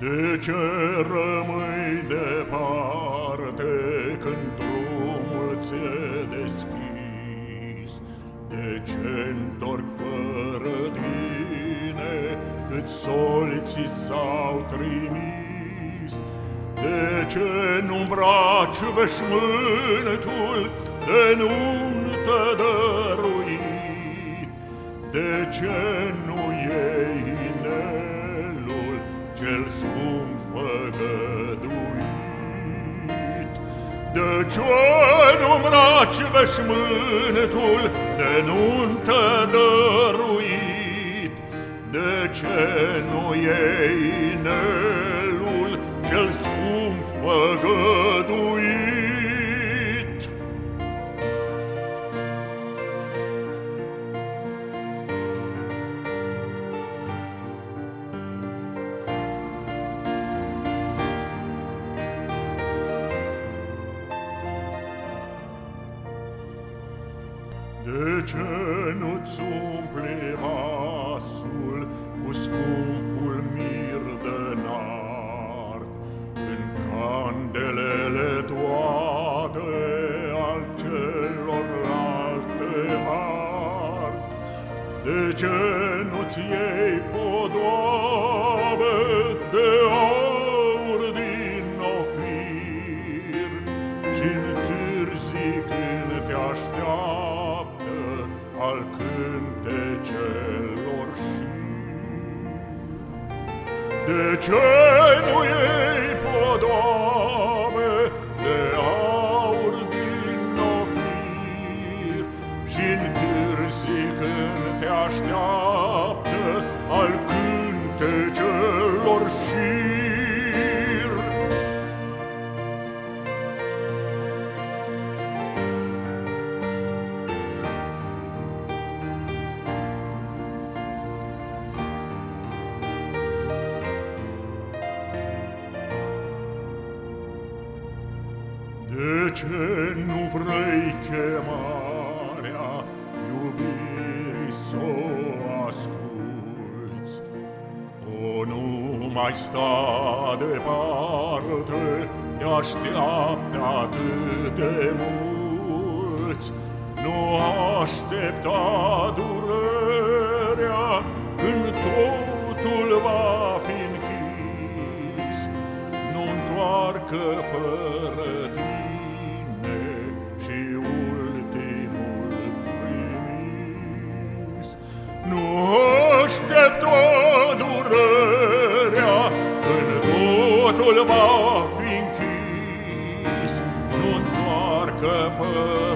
De ce rămâi departe când drumul ți-e deschis? De ce întorc fără tine cât soli ți s-au trimis? De ce nu îmbraci veșmântul de nuntă dăruit? De ce cel scump făgăduit? De ce nu îmbraci veșmântul de nuntă dăruit? De ce nu iei inelul cel scump făgăduit? De ce nu-ți umple vasul Cu scumpul mir de nard? În candelele toate Al celorlalte ard? De ce nu-ți iei podoabe de al cântecelor șir. De ce nu iei podoabe de aur din ofir Și-n târzi când te așteaptă al cântecelor șir? De ce nu vrei chemarea iubirii să o asculți? O, nu mai sta departe, te așteaptă atât de mulți. Nu aștepta durerea când totul va fi închis, nu întoarcă fără Careful.